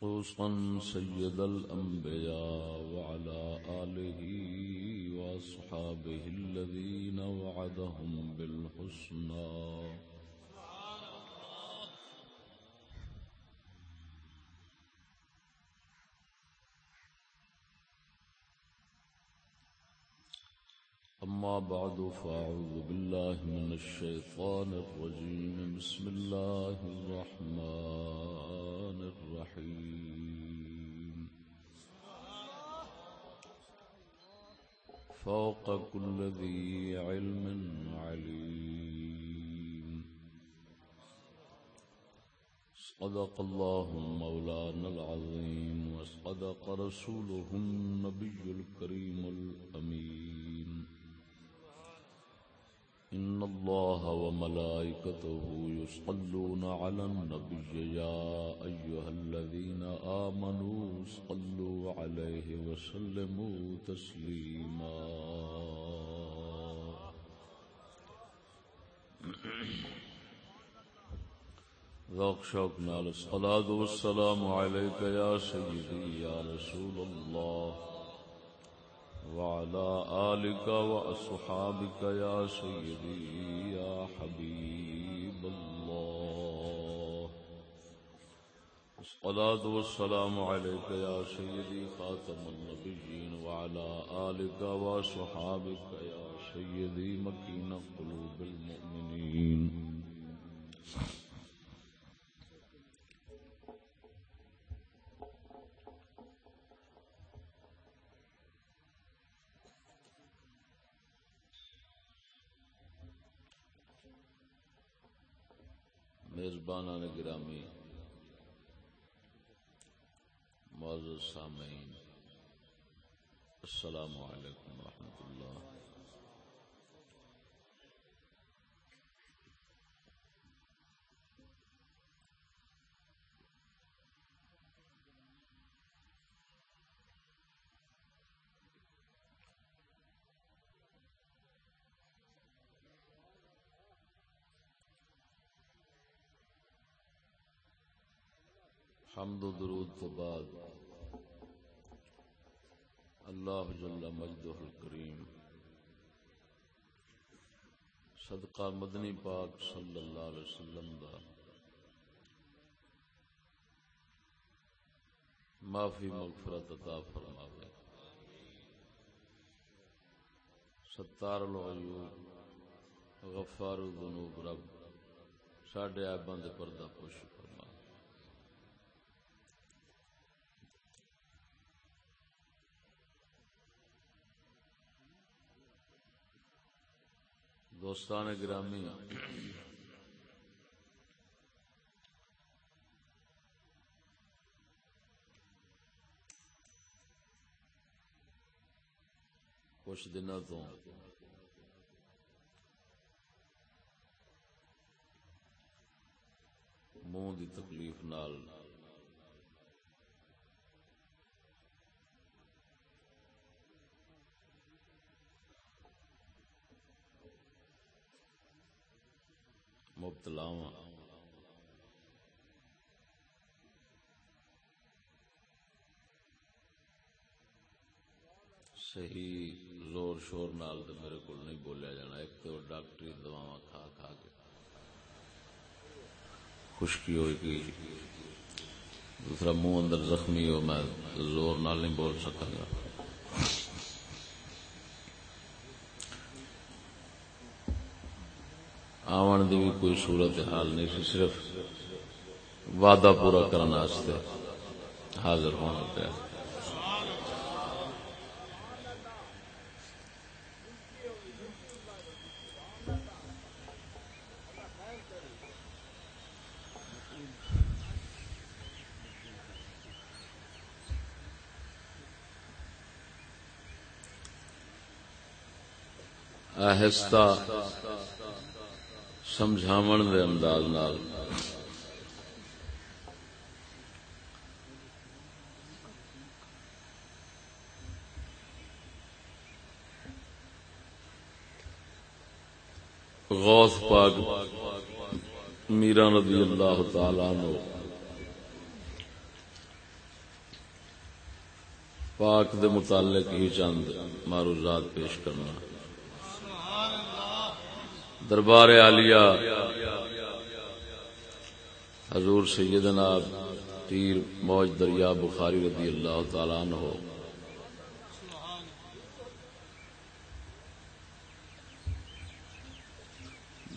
خصوصا سيد الأنبياء وعلى آله وأصحابه الذين وعدهم بالحسنى بعد، فأعوذ بالله من الشيطان الرجيم. بسم الله الرحمن الرحيم. فوق كل ذي علم عليم. صدق الله مولانا العظيم، وصدق رسوله النبي الكريم الأمين. إن الله وملائكته يصلون على النبي يا أيها الذين آمنوا صلوا عليه وسلموا تسليما ذوق شوق نال الصلاة والسلام عليك يا سيدي يا رسول الله وعلى آلك وأصحابك يا سيدي يا حبيب الله. الصلاة والسلام عليك يا سيدي خاتم النبيين وعلى آلك وأصحابك يا سيدي مكين قلوب المؤمنين. سامعین السلام علیکم ورحمۃ اللہ۔ حمد و درود تو بعد اللہ جل مجدہ الکریم صدقہ مدنی پاک صلی اللہ علیہ وسلم دا معافی مغفرت عطا فرماوے۔ ستار العیوب، غفار الذنوب، رب، ساڈے عیباں دے پردہ پوش دوستان گرامی کچھ دن تو منہ کی تکلیف نال مبتلا صحیح زور شور نال تو میرے کو نہیں بولیا جانا، ایک تو ڈاکٹری دوا کھا کھا کے۔ خشکی ہوئی گئی دوسرا منہ اندر زخمی ہو، میں زور نال نہیں بول سکا گا۔ آن دی بھی کوئی صورت حال نہیں سی صرف وعدہ پورا کرنے حاضر ہونا پیا۔ آہستہ سمجھاو دے انداز نال۔ غوث پاک میرا رضی اللہ تعالی نو پاک دے متعلق ہی چند معروضات پیش کرنا۔ دربار عالیہ، حضور سیدنا پیر موج دریا بخاری رضی اللہ تعالیٰ عنہ۔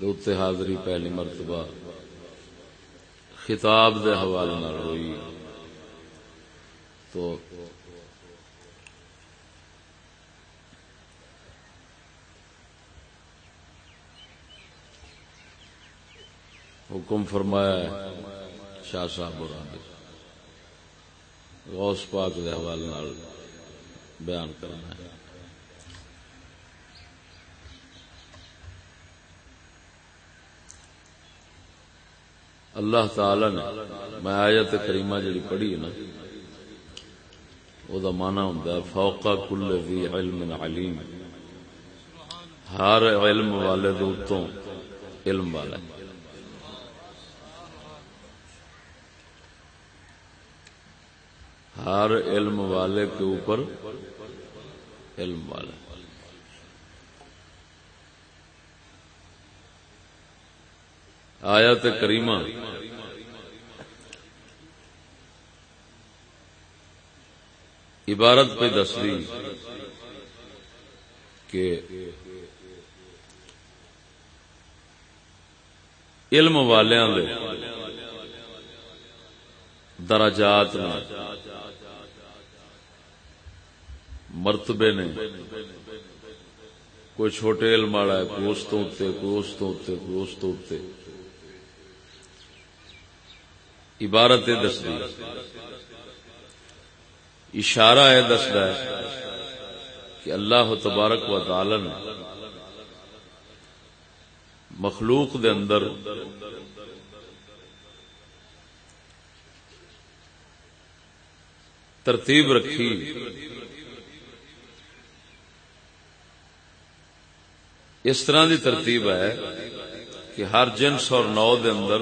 دوتے حاضری پہلی مرتبہ خطاب دے حوالے نہ ہوئی۔ تو حکم فرمایا شاہ صاحب غوث پاک کے حوالے بیان کرنا ہے۔ اللہ تعالی نے، میں آیت کریمہ جڑی پڑھی ہے نا وہ مانا ہوں فوقا کل بھی علم علیم۔ ہر علم والے دو علم والا ہر علم والے کے اوپر علم والا آیت کریمہ۔ عبارت پہ دسری کہ علم والیاں دے درجات مرتبے نے۔ کوئی چھوٹے علم والا ہے، کوئی اس تو اتنے کوئی اس تو اتنے کوئی اس تو اتنے عبارت دستی اشارہ ہے دستا ہے کہ اللہ تبارک و تعالی نے مخلوق دے اندر ترتیب رکھی۔ اس طرح دی ترتیب ہے کہ ہر جنس اور نو دے اندر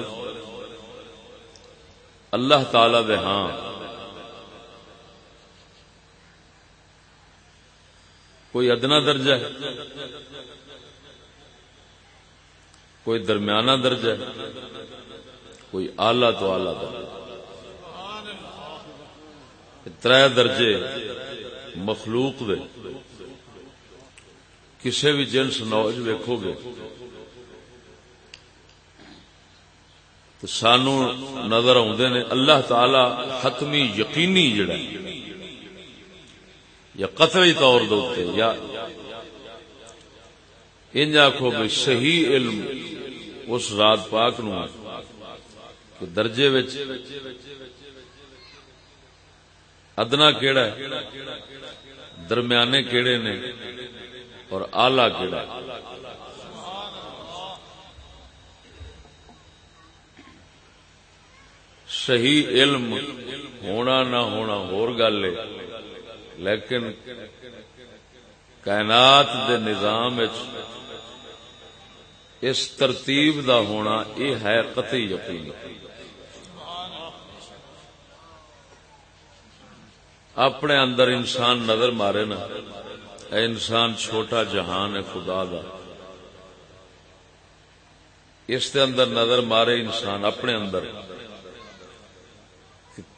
اللہ تعالی دے ہاں۔ کوئی ادنا درجہ ہے۔ کوئی درمیانہ درجہ ہے۔ کوئی آلہ تو آلہ درجہ تر درجے مخلوق دے۔ کسی بھی جنس نوج ویکو گے تو سانو نظر آدھے نے اللہ تعالی حتمی یقینی جڑا یا قطعی طور دے یا انج آخو بھی صحیح علم اس رات پاک نو کہ درجے ادنا کیڑا ہے، درمیانے کیڑے نے اور آلہ کیڑا صحیح علم ہونا نہ ہونا ہور گل ہے، لیکن کائنات دے نظام اس ترتیب دا ہونا یہ ہے قطعی یقین۔ اپنے اندر انسان نظر مارے نا اے انسان چھوٹا جہان ہے خدا دا۔ اس دے اندر نظر مارے انسان اپنے اندر۔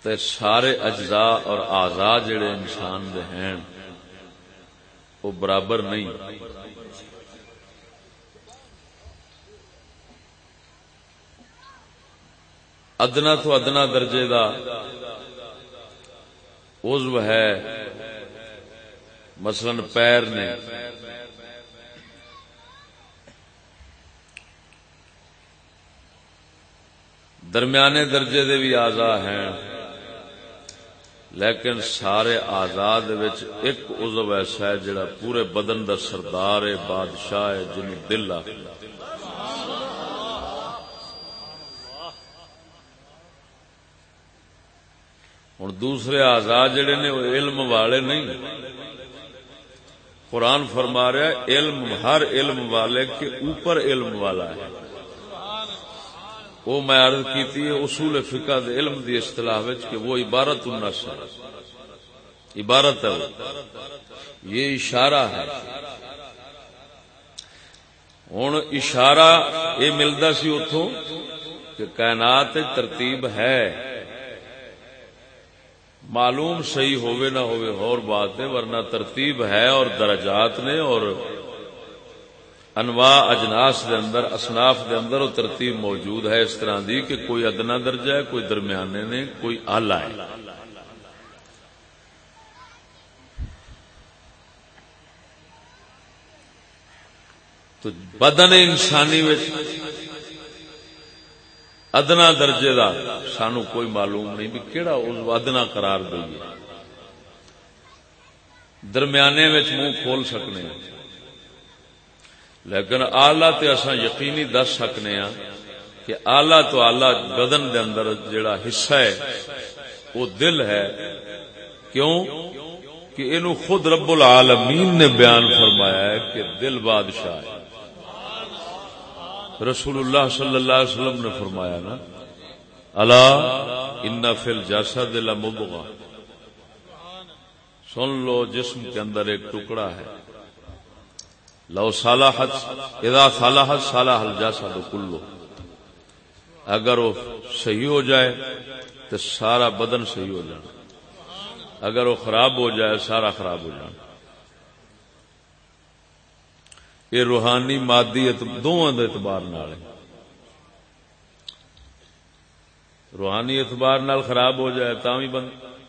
تے سارے اجزاء اور آزا جڑے انسان دے ہیں، وہ برابر نہیں۔ ادنا تو ادنا درجے دا عضو ہے۔ مثلا پیر نے درمیانے درجے دے بھی آزا ہیں، لیکن سارے آزاد ایک عزو ایسا ہے جڑا پورے بدن دا سردار ہے بادشاہ ہے جن دل آ۔ ہوں دوسرے آزاد جڑے نے، وہ علم والے نہیں۔ قرآن فرما رہا ہے، علم، ہر علم والے کے اوپر علم والا ہے۔ وہ میں عرض کی اصول فقہ دے علم دی اصطلاح کہ وہ عبارت النس ہے۔ عبارت ہے یہ اشارہ ہے۔ ہوں اشارہ یہ ملتا سی اتوں کہ کائنات ترتیب ہے۔ معلوم صحیح ہوئے نہ ہوئے اور بات ہے ورنہ ترتیب ہے اور درجات نے اور انواع اجناس دے اندر، اصناف دے اندر وہ ترتیب موجود ہے اس طرح دی کہ کوئی ادنا درجہ ہے، کوئی درمیانے نے، کوئی آلہ ہے۔ تو بدن انسانی ادنا درجے دا سانو کوئی معلوم نہیں بھی کہڑا ادنا قرار دئیے درمیانے منہ کھول سکنے لیکن آلہ تے اصا یقینی دس سکنے ہاں کہ آلہ تو آلہ بدن دے اندر جڑا حصہ ہے، وہ دل ہے۔ کیوں؟ کہ اینو خود رب العالمین نے بیان فرمایا ہے کہ دل بادشاہ ہے۔ رسول اللہ صلی اللہ علیہ وسلم نے فرمایا نا اللہ ان فل جیسا دل مبغا سن لو جسم کے اندر ایک ٹکڑا ہے۔ لو صالحت، اذا صالحت، صالح الجسد کلو اگر وہ صحیح ہو جائے تو سارا بدن صحیح ہو جانا۔ اگر وہ خراب ہو جائے، سارا خراب ہو جانا۔ یہ روحانی مادی دونوں اعتبار نال روحانی اعتبار نال خراب ہو جائے تا بھی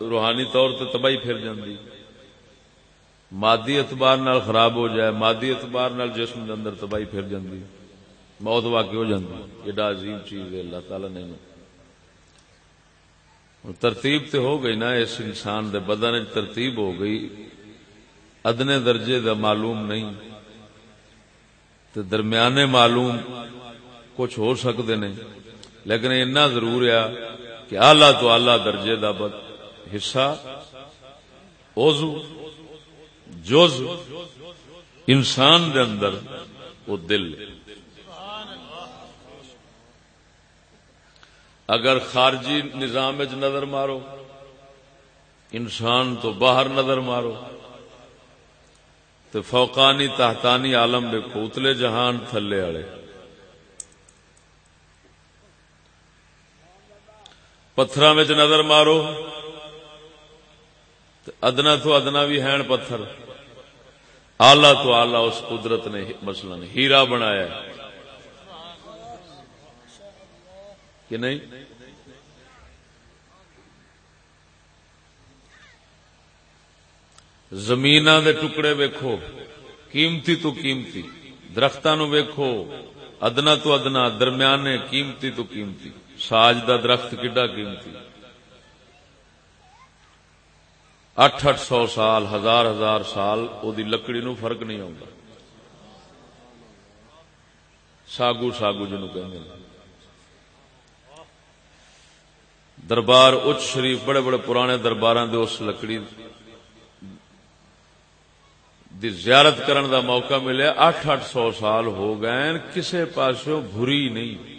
روحانی طور تے تباہی پھر جاندی۔ مادی اعتبار نال خراب ہو جائے، مادی اعتبار نال جسم دے اندر تباہی پھر جاندی۔ موت واقع ہو جاندی۔ ایڈا عظیم چیز ہے، اللہ تعالی نے ترتیب تے ہو گئی نا، اس انسان دے بدن ترتیب ہو گئی۔ ادنے درجے دا معلوم نہیں۔ تو درمیانے معلوم کچھ ہو سکتے نے لیکن اتنا ضرور ہے کہ آلہ تو آلہ درجے کا حصہ اوزو جز، انسان دے اندر وہ دل اگر خارجی نظام نظر مارو، انسان تو باہر نظر مارو۔ تو فوقانی تحتانی عالم دیکھو اتلے جہان تھلے والے پتھر نظر مارو۔ ادنا تو ادنا بھی ہے پتھر۔ آلہ تو آلہ اس قدرت نے مسئلہ نے ہیرا بنایا کہ نہیں؟ زمین دے ٹکڑے ویکھو، قیمتی تو قیمتی درختوں نو ویکھو، ادنا تو ادنا، درمیانے قیمتی تو قیمتی۔ ساج دا درخت کڈا قیمتی؟ اٹھ اٹھ سو سال، ہزار ہزار سال او دی لکڑی نو فرق نہیں آتا ساگو ساگو جنو کہ دربار اچ شریف، بڑے بڑے پرانے دربار اس لکڑی دی زیارت کرن دا موقع ملے اٹھ اٹھ سو سال ہو گئے کسے پاسوں بھری نہیں۔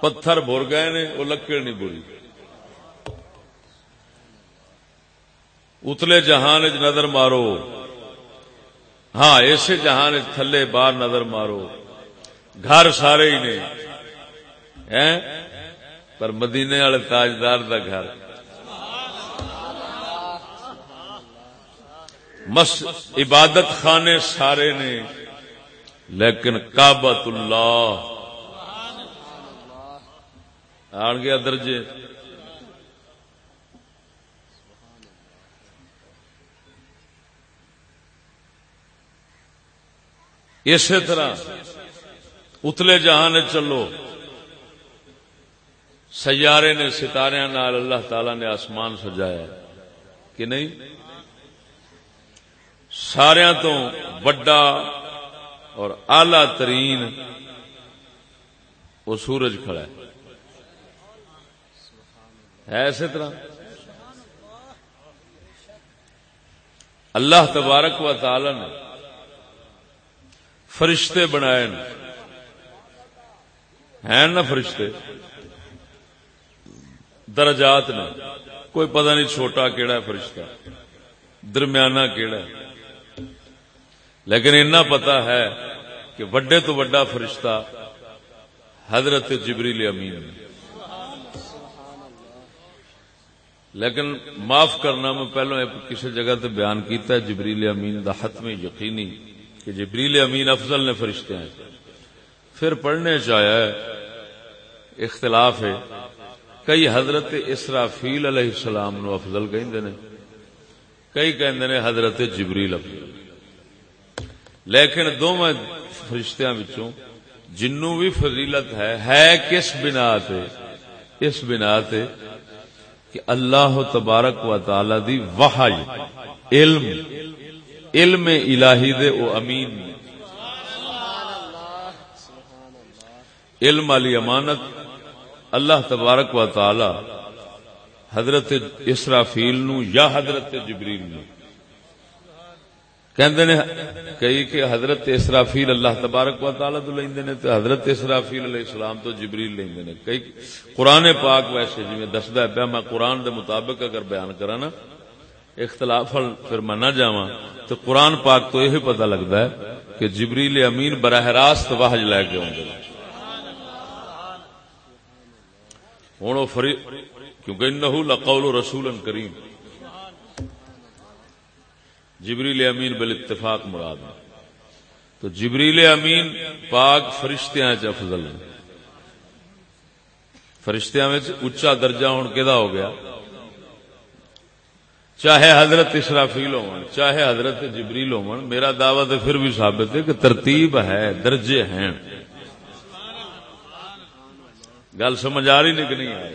پتھر بھر گئے نے، وہ لکڑ نہیں بری اتلے جہان چ نظر مارو۔ ہاں ایسے جہان تھلے باہر نظر مارو۔ گھر سارے ہی نے پر مدینے والے تاجدار دا گھر۔ مس عبادت خانے سارے نے، لیکن کابت اللہ۔ آن گیا درجے۔ اسی طرح اتلے جہان چلو۔ سیارے نے ستارے نال اللہ تعالی نے آسمان سجایا۔ کہ نہیں؟ سارا تو وڈا اور آلہ ترین وہ سورج کھڑا ہے۔ ہے اسی طرح۔ اللہ تبارک و تعالی نے فرشتے بنائے ہیں۔ نا فرشتے؟ درجات نے۔ کوئی پتہ نہیں چھوٹا کیڑا ہے فرشتہ، درمیانہ کیڑا ہے۔ لیکن اتنا پتا ہے کہ وڈے تو وڈا فرشتہ حضرت جبریل امین لیکن معاف کرنا میں پہلو کسی جگہ تے بیان کیتا ہے، جبریل امین دا حتم یقینی کہ جبریل امین افضل نے فرشتے ہیں۔ پھر پڑھنے چاہیا ہے، اختلاف ہے۔ کئی حضرت اسرافیل علیہ السلام نو افضل کہیں نے، کئی کہندے نے حضرت جبریل افضل۔ لیکن دو میں فرشتیاں وچوں جنوں بھی فضیلت ہے ہے کس بنا تے؟ اس بنا تے کہ اللہ تبارک و تعالی دی وحی، علم علم الہی دے، او امین۔ علم علی امانت اللہ تبارک و تعالی حضرت اسرافیل نو یا حضرت جبریل نو۔ کہندے نے کئی کہ حضرت اسرافیل اللہ تبارک و تعالی تو لیندے نے تے حضرت اسرافیل علیہ السلام تو جبریل لیندے نے کئی قرآن پاک ویسے جی میں دسدا ہے پیا میں قرآن دے مطابق اگر بیان کراں نا، اختلاف پھر میں نہ جاواں تو قرآن پاک تو یہ پتہ لگتا ہے کہ جبریل امین براہ راست واہج لے کے آؤں ہوں فری، کیونکہ انہو لقول رسول کریم۔ جبریل امین بل اتفاق مراد تو جبریل امین پاک فرشتیاں افضل ہیں۔ فرشتیاں اچا درجہ ہوں کہ ہو گیا؟ چاہے حضرت اسرافیل ہو چاہے حضرت جبریل ہو میرا دعوی پھر بھی ثابت ہے کہ ترتیب ہے، درجے ہیں۔ گل سمجھ آ رہی نہیں کہ نہیں آئی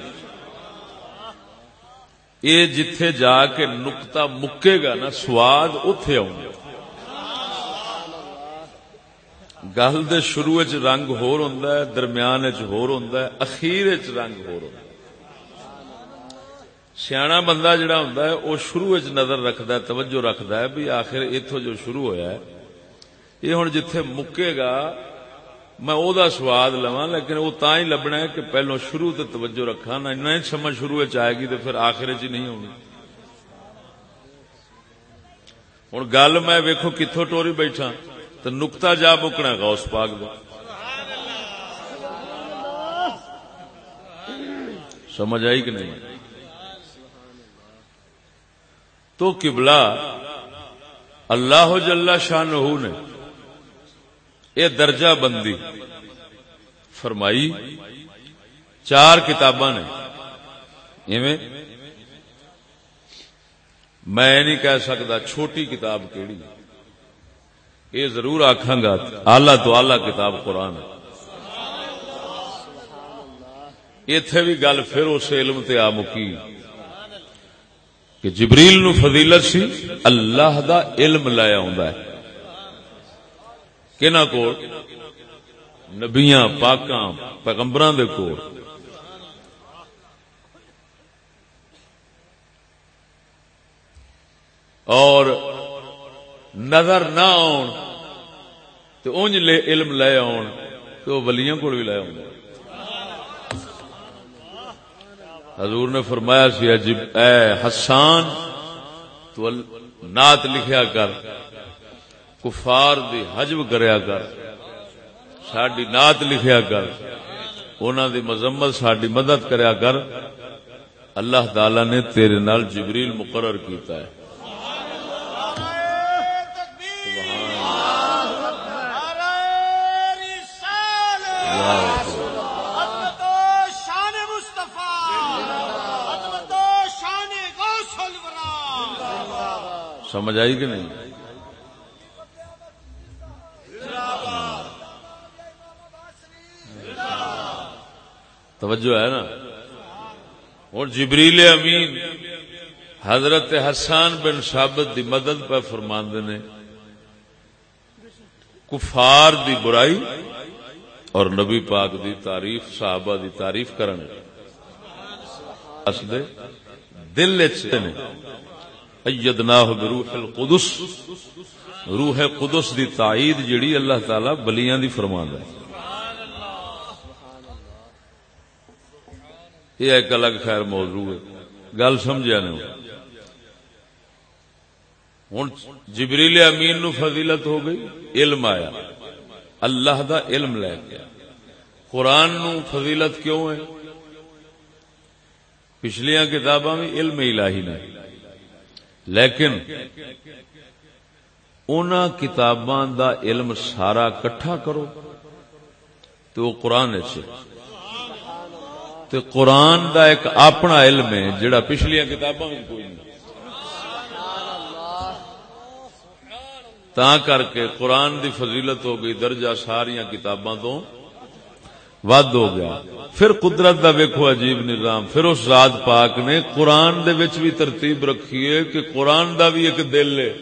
یہ جتھے جا کے نکتا مکے گا نا، سواد اتے آؤں گل دے شروع چ رنگ ہور ہوندا ہے، درمیان چ ہور ہوندا ہے، اخیر چ رنگ ہور ہوندا ہے۔ سیاح بندہ جڑا ہوندا ہے، او شروع چ نظر رکھدا ہے، توجہ رکھدا ہے بھی آخر ایتھوں جو شروع ہویا ہے، یہ ہن جتھے مکے گا میں او دا سواد لواں، لیکن وہ تا ہی لبنا ہے کہ پہلو شروع تے توجہ رکھا نہ نہیں سمجھ شروع آئے گی تو پھر آخر چ نہیں ہونی۔ ہوں گل میں ویکھو کتوں ٹوری بیٹھا تو نکتا جا بکنا گا اس پاک دا۔ سمجھ آئی کہ نہیں؟ تو قبلہ اللہ جل شاہ نے یہ درجہ بندی۔ فرمائی، چار کتاباں نے۔ میں نہیں کہہ سکتا چھوٹی کتاب کیڑی یہ ضرور آخا گا، آلہ تو آلہ کتاب قرآن اتے بھی گل پھر اس علم تے آ مکی۔ کہ جبریل نو فضیلت سی، اللہ دا علم لایا ہے۔ کہنا کو نبیاں، پاکاں، پیغمبراں دے کو اور نظر نہ آن تو اونج لے علم لے آن تو ولیاں کو بھی لے آن۔ حضور نے فرمایا سی عجب اے حسان، تو نات لکھیا کر۔ کفار دی حجب کریا کر، ساڈی نات لکھیا کر، انہاں دی مذمت ساڈی مدد کریا کر۔ اللہ تعالی نے تیرے نال جبریل مقرر کیتا ہے۔ سمجھ آئی کہ نہیں؟ توجہ ہے نا؟ اور جبریل امین حضرت حسان بن ثابت دی مدد پہ فرماندے نے، کفار دی برائی اور نبی پاک دی تعریف، صحابہ دی تعریف کرن اسدے دل نے، ایدناہ بروح القدس، روح قدس دی تائید جڑی اللہ تعالی بلیاں دی فرمان ہے یہ ایک الگ خیر موضوع ہے۔ گل سمجھا نہیں ہوں جبریل امین نو فضیلت ہو گئی، علم آیا۔ اللہ دا علم لے گیا قرآن نو فضیلت کیوں ہے؟ پچھلیاں کتاباں بھی علم الہی نے۔ لیکن ان کتاباں دا علم سارا کٹھا کرو تو وہ قرآن سے قرآن دا ایک اپنا علم ہے، جڑا پچھلیاں کتاباں کوئی نہیں۔ تا کر کے قرآن دی فضیلت ہو گئی، درجہ ساریا کتاباں تو ود ہو گیا۔ پھر قدرت دا ویکو عجیب نظام۔ پھر اس ذات پاک نے قرآن دے وچ بھی ترتیب رکھی ہے کہ قرآن دا بھی ایک دل ہے۔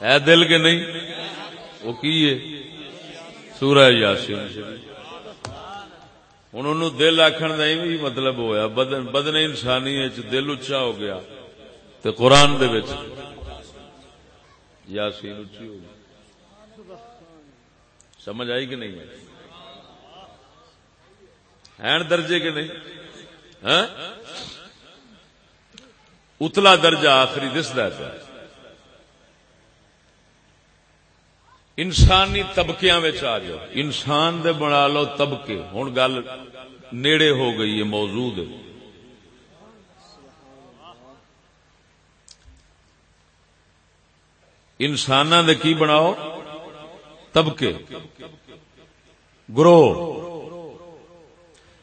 اے دل کے نہیں؟ وہ کی ہے؟ سورہ یاسین. ہوں ان دل آخر کا یہ مطلب ہوا بدن بدن انسانی دل اچا ہو گیا تو قرآن دے یاسین اچھی ہو گئی۔ سمجھ آئی کہ نہیں؟ ہے درجے کے نہیں؟ ہاں؟ اتلا درجہ آخری دستا ہے۔ انسانی طبقے آ جاؤ۔ انسان دے بنا لو طبقے۔ ہوں گل نیڑے ہو گئی ہے موجود انسان دے کی بناؤ؟ طبقے۔ گروہ۔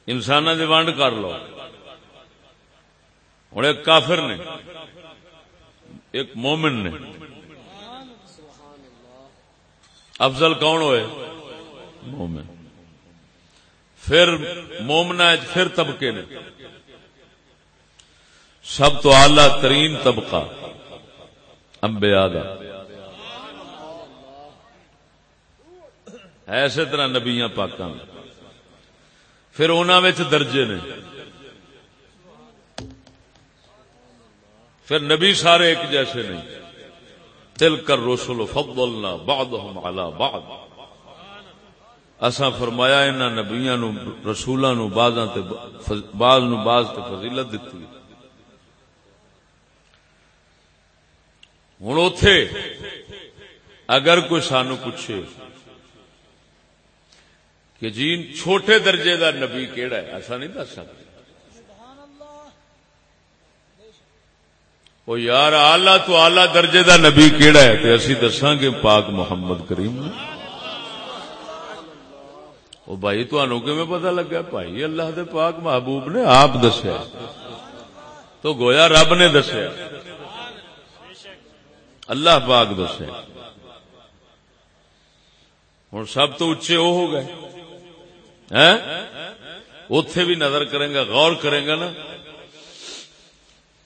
انسان دے ونڈ کر لو۔ ہوں ایک کافر نے، ایک مومن نے افضل کون ہوئے؟ مومن۔ پھر مومنا پھر طبقے نے۔ سب تو اعلی ترین طبقہ۔ امبیا ایسے طرح نبیاں پاکاں پھر انہوں درجے نے۔ پھر نبی سارے ایک جیسے نہیں تل کر رسول فضلنا بعضهم على بعض۔ اسا فرمایا انہاں نبیاں نو، رسولاں نو، بعضاں تے بعض نو بعض تے فضیلت دتی۔ ہن اوتھے اگر کوئی سانو پوچھے کہ جی چھوٹے درجے دا نبی کیڑا ہے؟ ایسا نہیں دس سکتے۔ وہ یار آلہ تو آلہ درجے دا نبی کیڑا ہے تو اسی دساں گے پاک محمد کریم وہ بھائی تو میں پتہ لگا؟ بھائی اللہ دے پاک محبوب نے آپ دسیا تو گویا رب نے دسیا اللہ پاک دسیا ہوں سب تو اچے وہ ہو گئے۔ ہاں؟ اتے بھی نظر کریں گا غور کریں گا نا۔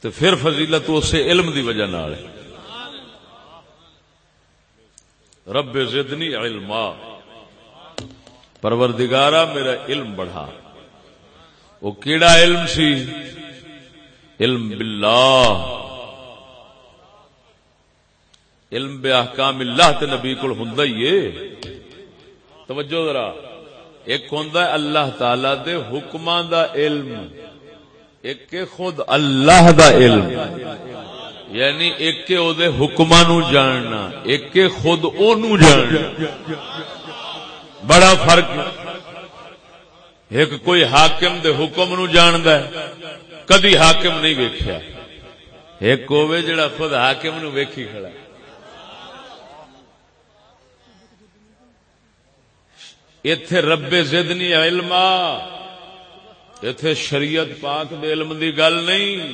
تو پھر فضیلت اسے علم دی وجہ نال رب زدنی علما۔ پروردگارا، میرا علم بڑھا۔ وہ کیڑا علم سی؟ علم باللہ۔ علم بے احکام اللہ تے نبی کو ہوں توجہ ذرا۔ ایک ہوں اللہ تعالی دے حکمان دا علم۔ ایک خود اللہ دا علم یعنی ایک او دے حکماں نو جاننا، ایک خود او نو جاننا۔ بڑا فرق ایک کوئی حاکم دے حکم نو جاندا ہے، کدی حاکم نہیں ویکھیا۔ ایک ہوے جڑا خود حاکم نو ویکھی کھڑا۔ ایتھے رب زدنی علما۔ اتے شریعت پاک دے علم دی گل نہیں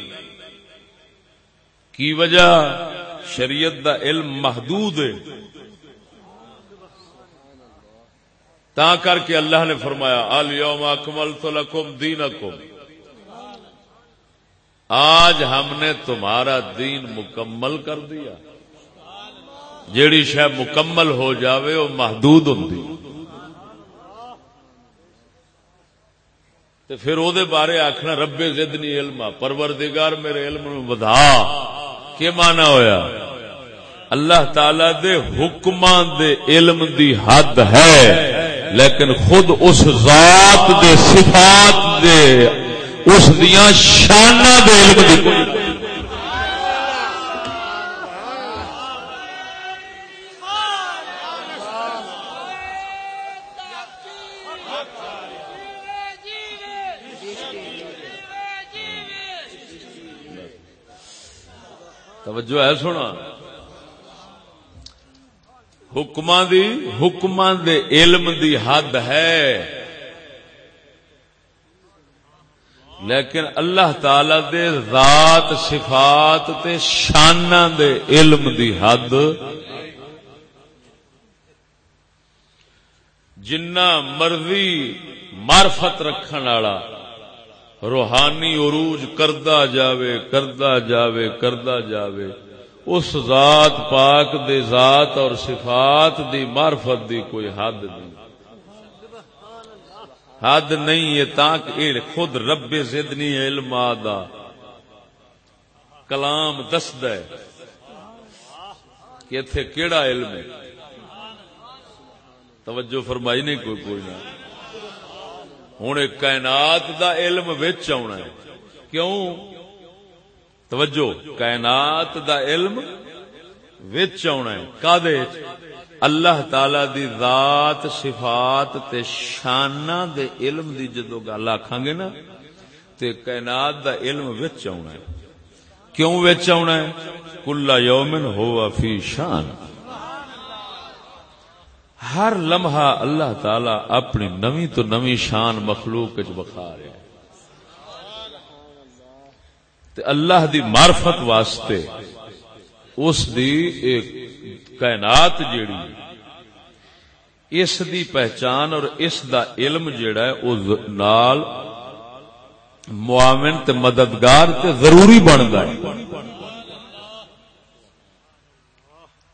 کی وجہ شریعت دا علم محدود ہے تا کر کے اللہ نے فرمایا الیوم اکمل تو لکم دین آج ہم نے تمہارا دین مکمل کر دیا جیڑی شہ مکمل ہو جاوے وہ محدود ہوں تو پھر او دے بارے آخنا رب زدنی علم پروردگار میرے علم نو بدھا۔ کی مانا ہویا؟ اللہ تعالی دے حکمان دے علم دی حد ہے، لیکن خود اس ذات دے صفات دے، اس دیا شانہ دے علم دی کوئی توجہ ہے سونا۔ حکم دی حکم دے علم دی حد ہے۔ لیکن اللہ تعالی دے ذات صفات تے شانہ دے علم دی حد۔ جنہ مرضی معرفت رکھن والا روحانی عروج کردا جاوے کردا جاوے کردا جاوے۔ اس ذات پاک دے ذات اور صفات دی معرفت دی کوئی حد نہیں۔ حد نہیں ہے تاک خود رب زدنی علم آدھا۔ کلام دسد ہے کہ اتنے کیڑا علم ہے۔ توجہ فرمائی نہیں کوئی کوئی نہ۔ ہوں کائنات دا علم وچ آنا ہے۔ کیوں؟ توجہ، کائنات دا علم وچ آنا ہے۔ کا اللہ تعالی دی ذات، صفات تے شانہ دے علم دی جدو گل آکھاں گے نا، تے کائنات دا علم وچ آنا ہے۔ کیوں وچ آنا ہے؟ کلا یومن ہوا فی شان۔ ہر لمحہ اللہ تعالی اپنی نوی تو نوی شان مخلوق بخا رہا ہے۔ تے اللہ دی معرفت واسطے اس دی ایک کائنات جیڑی اس دی پہچان اور اس دا علم جیڑا ہے، او نال معاون تے مددگار تے ضروری بندا ہے۔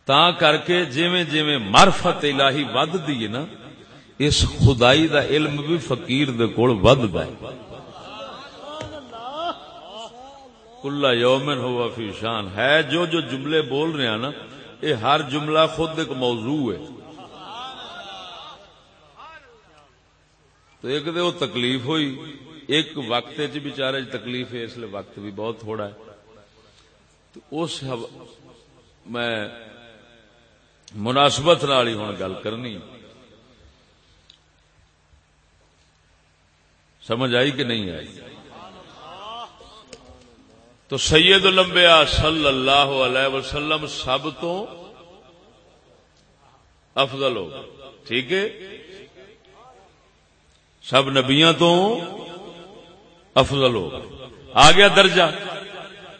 تا کر کے جویں جویں معرفت الہی ود دی نا اس خدائی دا علم بھی فقیر دے کول وددا ہے کلا یومن ہوا فی شان ہے جو جو جملے بول رہے ہیں نا یہ ہر جملہ خود ایک موضوع ہے تو ایک دے وہ تکلیف ہوئی ایک وقت بچارے تکلیف ہے اس لیے وقت بھی بہت تھوڑا ہے تو اس میں مناسبت نال ہی ہوں گل کرنی۔ سمجھ آئی کہ نہیں آئی؟ تو سید الانبیاء صلی اللہ علیہ وسلم سب تو افضل ہو ٹھیک ہے؟ سب نبیاں تو افضل ہو آ گیا درجہ۔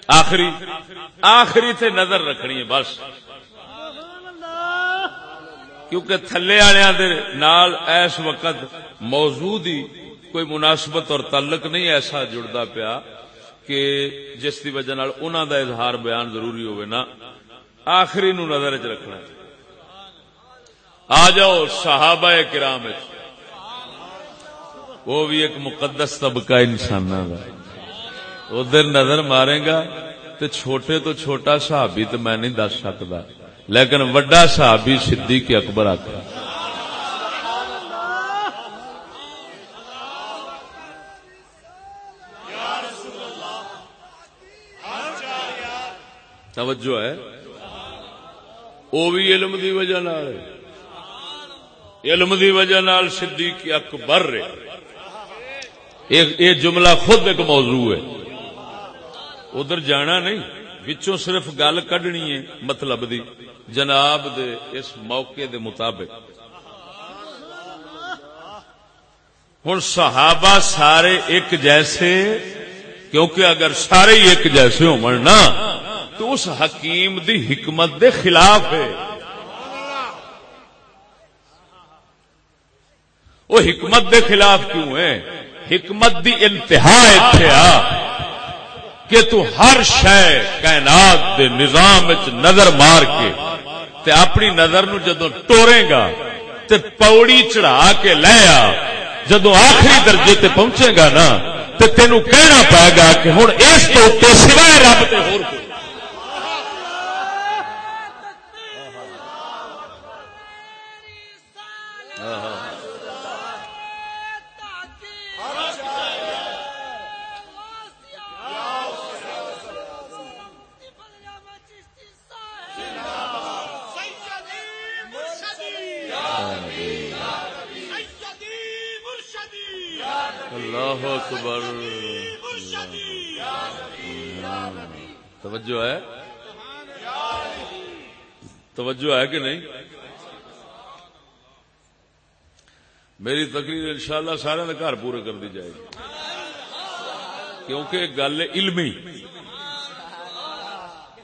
آخری آخری تے نظر رکھنی ہے بس۔ کیونکہ تھلے نال ایس وقت موجود ہی کوئی مناسبت اور تعلق نہیں ایسا جڑتا پیا کہ جس کی وجہ انہوں دا اظہار بیان ضروری ہوئے نا، آخری نو نظر چ رکھنا آ جاؤ صحابہ کرام وہ بھی ایک مقدس طبقہ انسان ادھر نظر مارے گا تو چھوٹے تو چھوٹا صحابی تو میں نہیں دس سکتا۔ لیکن وڈا صحابی صدیق اکبر آخر توجہ ہے۔ وہ بھی علم دی وجہ نال۔ علم دی وجہ نال صدیق اکبر رہے یہ جملہ خود ایک موضوع ہے۔ ادھر جانا نہیں۔ وچوں صرف گل کڈنی ہے مطلب دی، جناب دے اس موقع دے مطابق۔ ہوں صحابہ سارے ایک جیسے، کیونکہ اگر سارے ہی ایک جیسے ہو نا، تو اس حکیم دی حکمت دے خلاف ہے۔ وہ حکمت دے خلاف کیوں ہے؟ حکمت دی انتہا اتنے کہ تو ہر شے کائنات دے نظام نظر مار کے تے اپنی نظر نو جدو ٹورے گا تے پوڑی چڑھا کے لے آ جدو آخری درجے تے پہنچے گا نا، تے تینو کہنا پائے گا کہ ہوں اس تو سوائے رب تے ہور کوئی توجہ ہے؟ توجہ ہے کہ نہیں؟ میری تقریر انشاءاللہ سارے گھر پورے کر دی جائے گی۔ کیونکہ گل علمی۔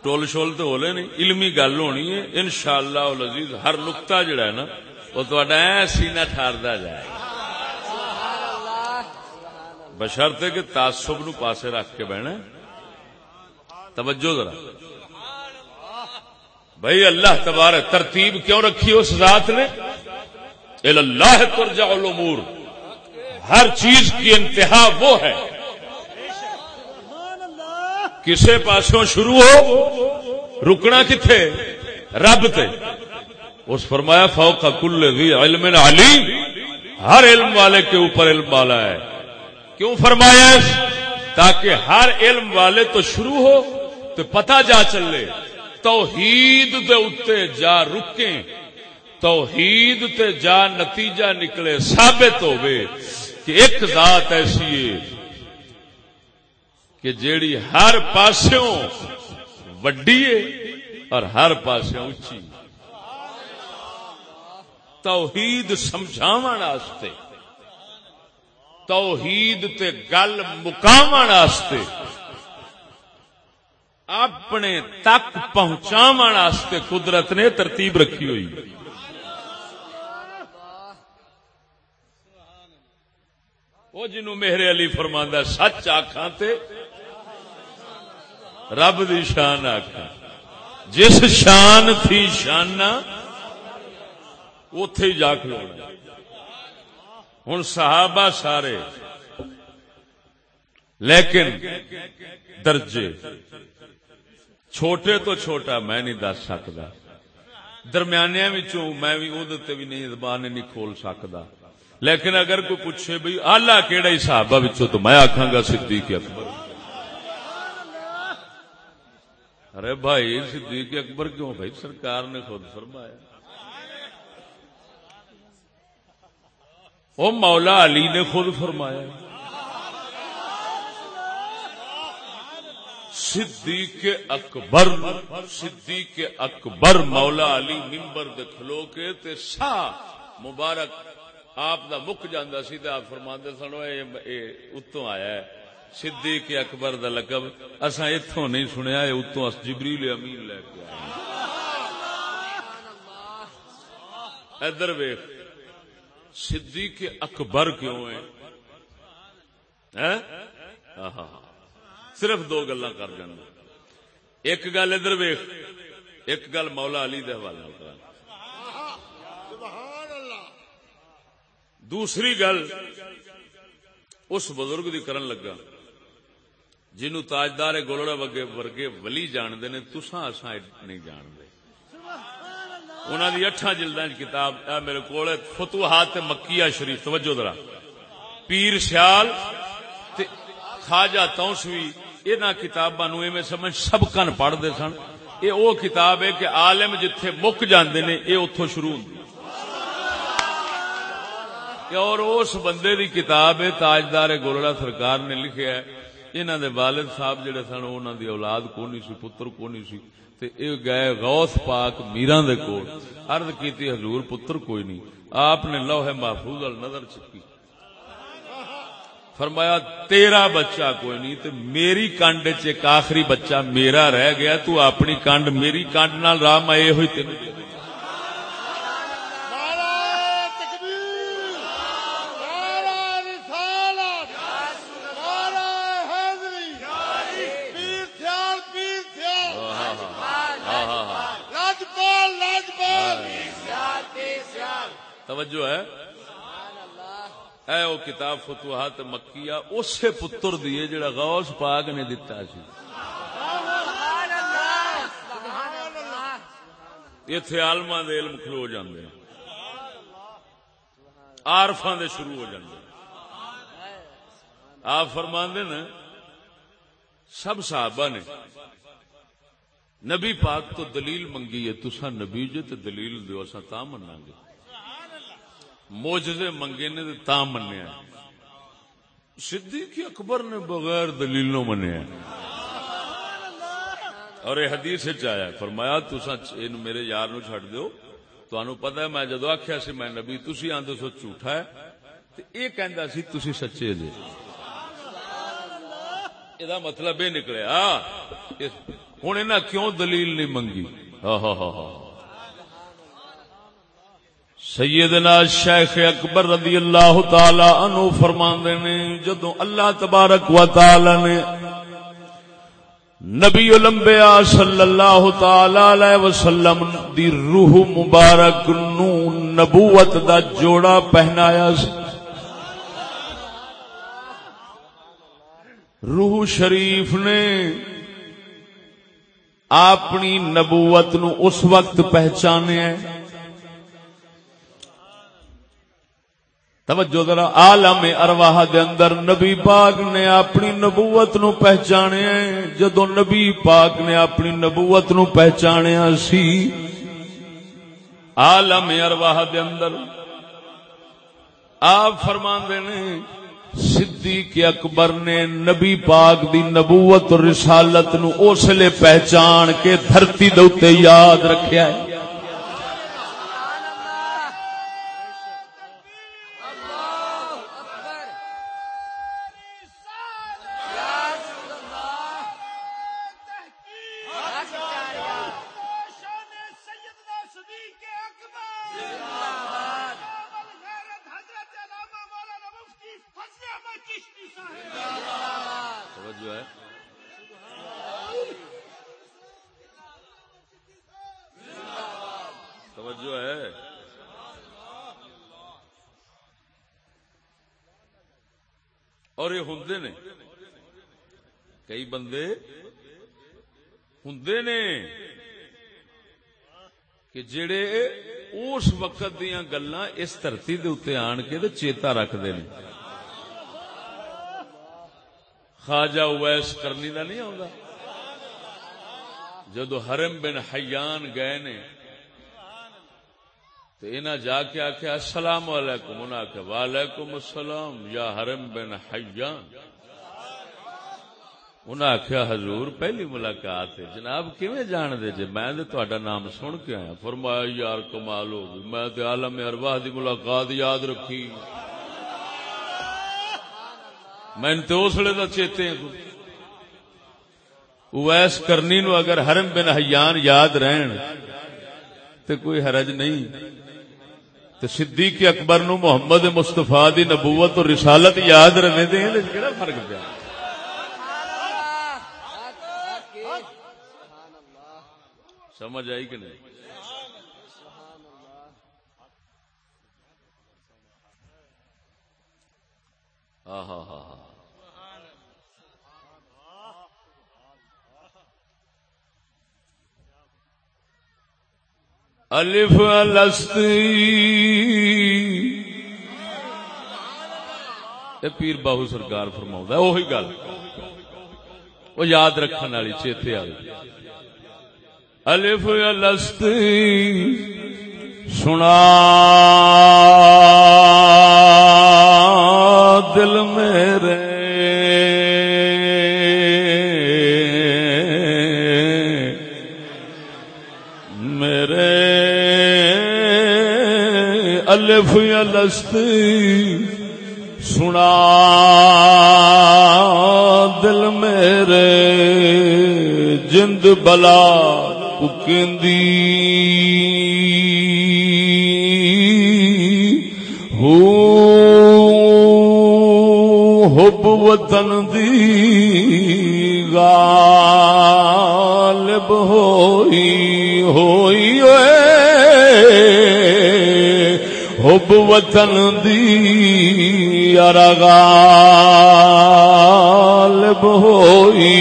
ٹول شول تو ہولے نہیں، علمی گل ہونی ہے۔ ان شاء اللہ ہر نقطہ جڑا ہے نا، وہ تا سینا ٹھاردا جائے بشرتے کہ تعصب نو پاسے رکھ کے بہنا توجہ ذرا۔ بھائی اللہ تبارک ترتیب کیوں رکھی اس ذات نے؟ اللہ ترجع الامور۔ ہر چیز کی انتہا وہ ہے۔ کسے پاسوں شروع ہو، رکنا کتنے رب تے۔ اس فرمایا، فوق کل علم علیم۔ ہر علم والے کے اوپر علم والا ہے۔ کیوں فرمایا تاکہ ہر علم والے تو شروع ہو تو پتا جا چلے۔ توحید دے اتے جا رکیں۔ توحید تے جا نتیجہ نکلے۔ ثابت ہوئے کہ ایک ذات ایسی ہے کہ جیڑی ہر پاسوں وڈی ہے اور ہر پاسوں اچھی۔ توحید سمجھاون واسطے۔ توحید تے گل مقام واسطے۔ اپنے تک واسطے قدرت نے ترتیب رکھی ہوئی۔ وہ جنو میرے علی فرماندہ سچ آخان تے، رب دی شان آخ جس شان تھی شانہ اتے جا کھلونا ہوں صحابہ سارے، لیکن درجے چھوٹے تو چھوٹا میں نہیں دس سکتا۔ درمیانیا میں بھی بھی نہیں، زبان نہیں کھول سکتا۔ لیکن اگر کوئی پوچھے بھائی آلہ کہڑا ہی صحابہ تو میں آخا گا صدیق اکبر۔ ارے بھائی، صدیق اکبر کیوں بھائی سرکار نے خود فرمایا۔ وہ مولا علی نے خود فرمایا۔ صدیق اکبر صدیق اکبر مولا علی ممبر دے کھلو کے تے سا مبارک، آپ دا مک جاندا سی تے آپ فرماندے سن اے اتوں آیا ہے۔ صدیق اکبر دا لقب اساں ایتھوں نہیں سنیا اے اتوں جبریل امین لے کے آئے ادھر ویکھ، صدیق اکبر کیوں ہے صرف دو گلا کر جانا ایک گل ادھر ویخ ایک گل مولا علی دے حوالے کر دوسری گل اس بزرگ دی کرن لگا جنو تاجدار گولڑا وگے ورگے ولی جانتے نے تسا اصا نہیں جانتے انہوں نے اٹھا جلد کتاب میرے کو فتوحات مکیہ شریف، توجہ درا پیر سیال خواجہ تونسوی انہاں کتاباں نو ایویں سمجھ سب کن پڑھدے سن۔ اے او کتاب ہے کہ عالم جتھے مک جاندے نے، اے اوتھوں شروع ہوندی اور اس بندے دی کتاب ہے، تاجدار گولڑا سرکار نے لکھیا ہے۔ انہاں دے والد صاحب جڑے سن انہاں دی اولاد کونی سی، پتر کونی سی۔ تے اے گئے غوث پاک میراں دے کول۔ عرض کیتی حضور پتر کوئی نہیں۔ آپ نے لوح محفوظ ال نظر چکی۔ فرمایا تیرا بچہ کوئی نہیں تو میری کانڈ ایک آخری بچہ میرا رہ گیا تو اپنی کانڈ میری کانڈ نال راہ میں یہ ہوئی تین توجہ ہے۔ اے وہ کتاب فتوحات مکیہ، اسے پتر دیے جڑا غوث پاک نے دتا سی۔ اتے آلما دے علم کھلو جاندے آرفاں دے شروع ہو جاندے آپ فرماندے نا سب صحابہ نے، نبی پاک تو دلیل منگی ہے تسا نبی جو تو دلیل دیو اسا تا مننا گے؟ موجزے منگے نے تا منیا صدیق اکبر نے بغیر دلیل نو منیا اور یہ حدیث آیا فرمایا تسا میرے یار نو چھڑ دیو۔ تو پتا ہے میں جدو آخیا سی، میں نبی تھی آدھے سو جھوٹا ہے۔ یہ کہندا سی، تسی سچے جی یہ مطلب یہ نکلیا ہوں انہیں کیوں دلیل نہیں منگی؟ ہاں ہاں ہاں۔, ہاں۔ سیدنا شیخ اکبر رضی اللہ تعالی عنہ فرماندے نے جدو اللہ تبارک و تعالی نے نبی الانبیاء صلی اللہ تعالی علیہ وسلم دی روح مبارک نو نبوت دا جوڑا پہنایا۔ سی روح شریف نے اپنی نبوت نو اس وقت پہچانے۔ توجہ ذرا عالم ارواح دے اندر نبی پاک نے اپنی نبوت نو پہچانے جدو نبی پاک نے اپنی نبوت نو پہچانیا سی، عالم ارواح دے اندر آپ فرماندے نے، صدیق اکبر نے نبی پاک دی نبوت اور رسالت نو اس لیے پہچان کے دھرتی دے یاد رکھیا ہے۔ اور یہ ہوں نے۔ کئی بندے ہوں نے کہ جڑے اس وقت دیا گلا اس دھرتی دے آن کے چیتا رکھتے ہیں خواجہ اویس کرنی کا نہیں آتا جدو حرم بن حیان گئے نے تو انہیں جا کے آخیا السلام علیکم۔ انہیں آخیا وعلیکم السلام یا حرم بن حیان انہیں آخیا حضور پہلی ملاقات ہے۔ جناب، کیویں جان دے جے؟ میں تا نام سن کے آیا۔ فرمایا، یار کمال ہو گئی۔ میں تے عالم ارواح دی ملاقات یاد رکھی۔ میں تو اس لیے کا چیتے ہاں۔ اویس کرنی نو اگر حرم بن حیان یاد رہن، تے کوئی حرج نہیں۔ تو صدیق اکبر نو محمد مصطفیٰ دی نبوت اور رسالت یاد رہنے دے کیڑا فرق پیا؟ سمجھ آئی کہ نہیں؟ ہاں ہاں ہاں ہاں الف پیر باہو سرکار فرما وہی گل۔ وہ یاد رکھنے والی چیتے آئی الف الستی سنا۔ الف الست سنا دل میرے جند بلا حب وطن دی غالب ہوئی ہوئی حب وطن دی غالب ہوئی،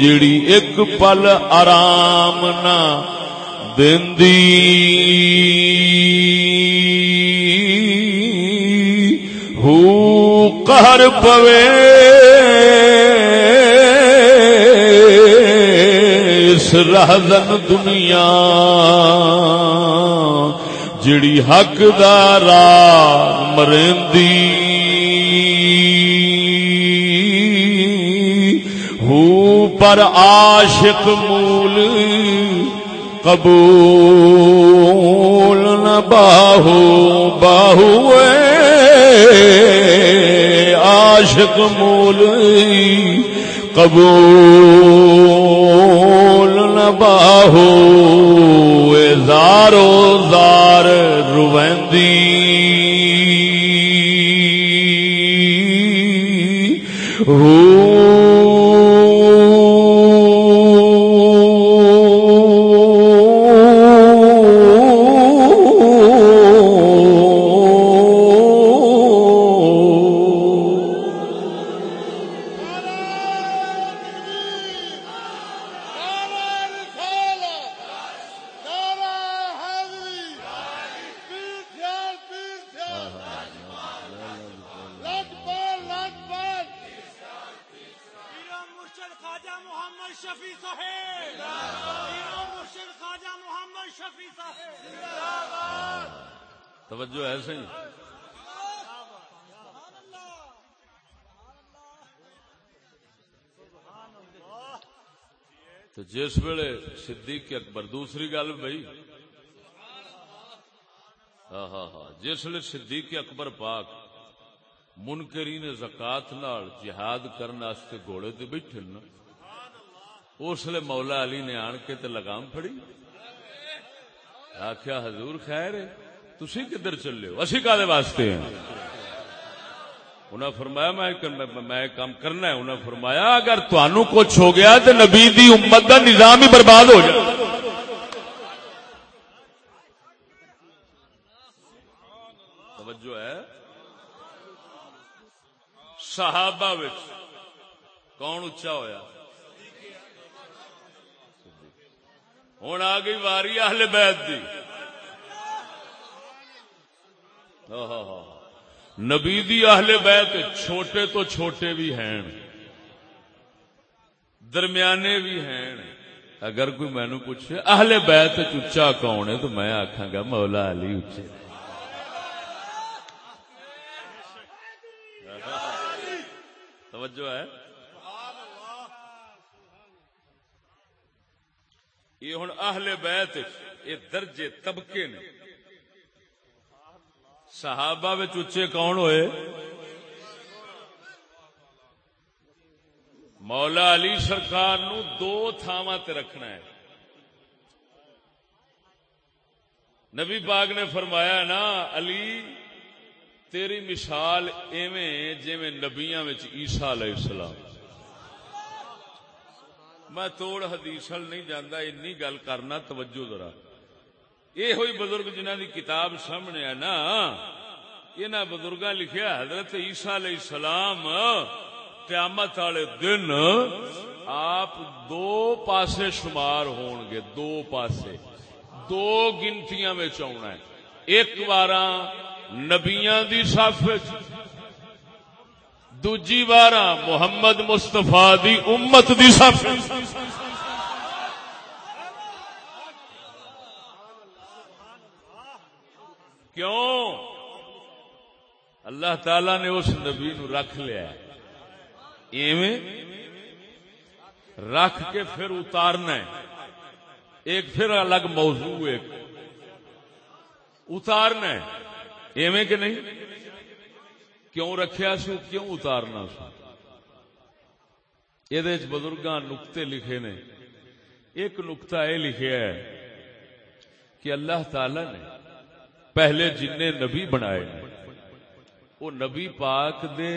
جڑی ایک پل آرام نہ ہو قہر پوے۔ اس رہزن دنیا جڑی حق دارا مرندی ہو پر عاشق مول قبول نہ باہو باہو عاشق مول قبول نہ باہو زارو زار دوسری گل بھائی۔ ہاں ہاں ہاں۔ جس ویلے صدیق اکبر پاک منکرین زکات نال جہاد کرنے گھوڑے تے بیٹھے نا، اس لیے مولا علی نے آن کے تے لگام پھڑی۔ آخیا حضور خیر ہے تھی کدھر چلے ہو؟ اسی کا واسطے ہیں۔ انہیں فرمایا، میں کام کرنا ہے۔ انہیں فرمایا، اگر تنوع کچھ ہو گیا تو نبی دی امت کا نظام ہی برباد ہو جائے توجہ ہے صحابہ کون اچا ہوا ہوں آ گئی واری اہل بیت دی۔ ہاں، ہاں، ہاں۔ نبی دی اہل بیت چھوٹے تو چھوٹے بھی ہیں۔ درمیانے بھی ہیں۔ اگر کوئی مینو پوچھے اہل بیت اچا کون ہے تو میں آخا گا مولا علی اچے توجہ ہے۔ یہ ہوں اہل بیت، یہ درجے طبقے نے۔ صحابہ اچے کون ہوئے؟ مولا علی سرکار نو دو تھاواں تے رکھنا ہے۔ نبی پاک نے فرمایا نا، علی تیری مثال ایویں جی نبیا عیسا علیہ السلام۔ میں توڑ حدیث نہیں جانا این گل کرنا، توجہ ذرا۔ یہ ہوئی بزرگ جنہ دی کتاب سامنے ہے نا یہ بزرگ لکھیا حضرت عیسیٰ علیہ السلام، قیامت والے دن آپ دو پاسے شمار ہون گے، دو پاسے۔ دو گنتیاں میں آنا ہے۔ ایک بار نبیاں دی صف دوجی بار محمد مستفا دی امت دی صف۔ کیوں؟ اللہ تعالی نے اس نبی نو رکھ لیا۔ ایویں رکھ کے پھر اتارنا ہے۔ ایک پھر الگ موضوع ایک اتارنا ہے۔ ایویں کہ نہیں؟ کیوں رکھیا سو کیوں اتارنا سو یہ بزرگ نقطے لکھے نے۔ ایک نقطہ یہ لکھا ہے کہ اللہ تعالی نے پہلے جن نبی بنائے وہ نبی پاک دے،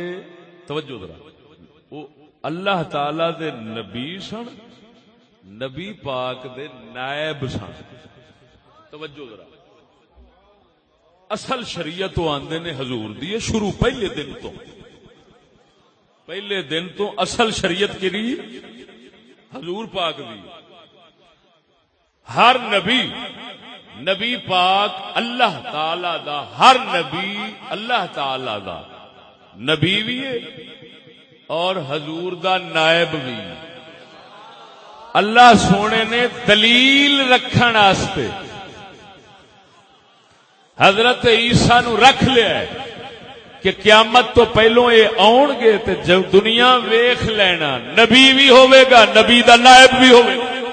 توجہ درا وہ اللہ تعالی دے نبی سن، نبی پاک دے نائب سن۔ توجہ درا اصل شریعت تو آندے نے حضور دی شروع پہلے دن تو۔ پہلے دن تو اصل شریعت کی حضور پاک دی۔ ہر نبی نبی پاک اللہ تعالی دا، ہر نبی اللہ تعالی دا۔ نبی بھی ہے اور حضور دا نائب بھی۔ اللہ سونے نے دلیل رکھن حضرت عیسا نو رکھ لیا ہے کہ قیامت تو پہلو یہ آن گے تو دنیا ویخ لینا، نبی بھی ہوئے گا، نبی دا نائب بھی ہوئے گا۔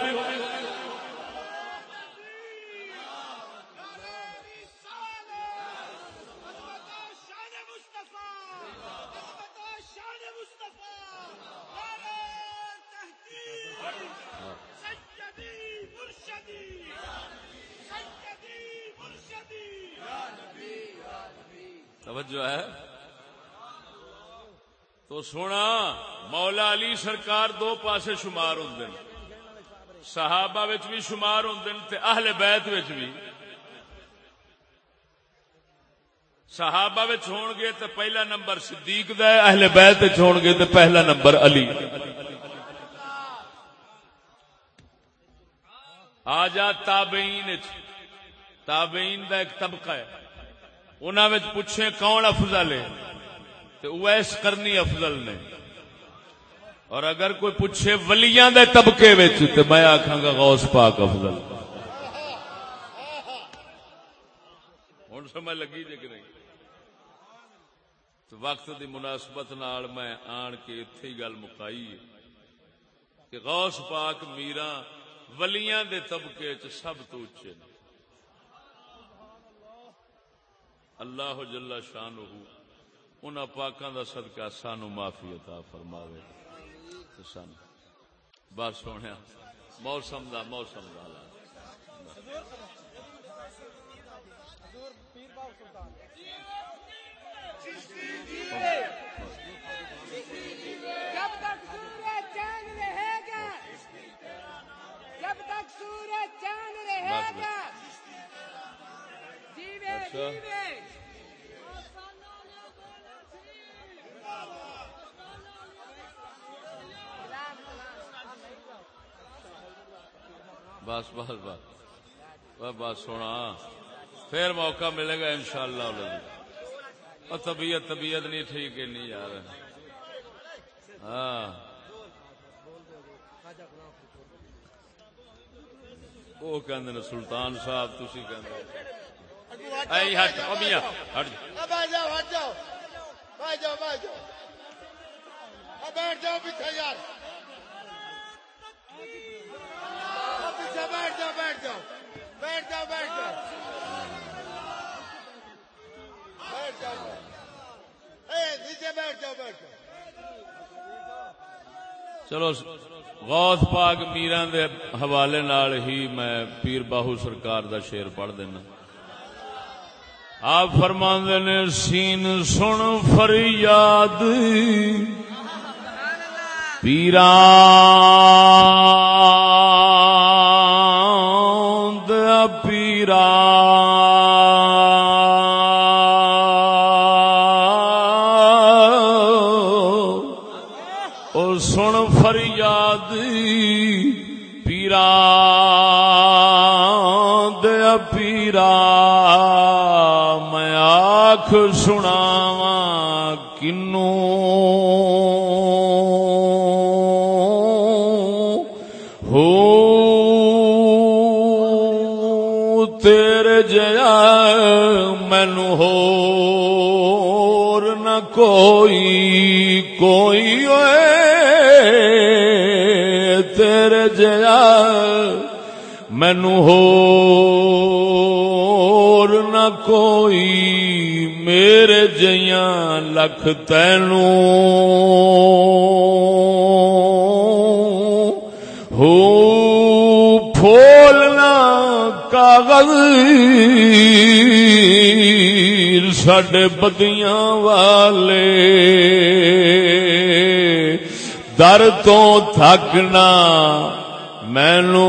توجہ ہے تو سونا، مولا علی سرکار دو پاسے شمار ہوں صحابہ وچ بھی شمار ہوں اہل بیت وچ بھی۔ صحابہ وچ ہون گے تو پہلا نمبر صدیق دا ہے، اہل بیت وچ ہون گے تو پہلا نمبر علی۔ آ جا تابعین تابعین دا ایک طبقہ ہے۔ انہوں پوچھے کون افضل ہے؟ تو اویس کرنی افضل نے۔ اور اگر کوئی پوچھے ولیاں دے طبقے تو میں آخا گا غوث پاک افضل۔ ہوں سمجھ لگی جی کہ نہیں؟ تو وقت دی مناسبت نال میں آن کے اتے ہی گل مکائی کہ غوث پاک میرا ولیاں دے طبقے چ سب تو اچے نے۔ اللہ جل شان ان پاکاں دا صدقہ سانو معافی عطا فرماوے۔ سن بس سونے موسم دا موسم دا جب تک سورج چاند رہے گا جب تک سورج چاند رہے گا بس بس بس۔ بس سونا۔ پھر موقع ملے گا ان شاء اللہ طبیعت طبیعت نہیں ٹھیک ہے، نہیں یار۔ ہاں۔ وہ کہ سلطان صاحب تھی کہ ہٹ جاؤ ہٹ جاؤ بیٹھ جاؤ بیٹھ جاؤ بیٹھ جاؤ پیچھے یار پیچھے بیٹھ جاؤ بیٹھ جاؤ بیٹھ جاؤ بیٹھ جاؤ بیٹھ جاؤ نیچے بیٹھ جاؤ بیٹھ جاؤ چلو غوث پاک میران دے حوالے نال ہی میں پیر باہو سرکار دا شیر پڑھ دینا آپ فرماند نے سین سن فریاد۔ پیرا پیرا آخ سناوا کنو۔ ہو تیرے جیا مینو ہو نہ کوئی کوئی تیرے جیا مینو ہو نہ کوئی۔ میرے جیاں لکھ تینو ہو پھولنا کاغذ سڈے بدیاں والے در تو تھکنا مینو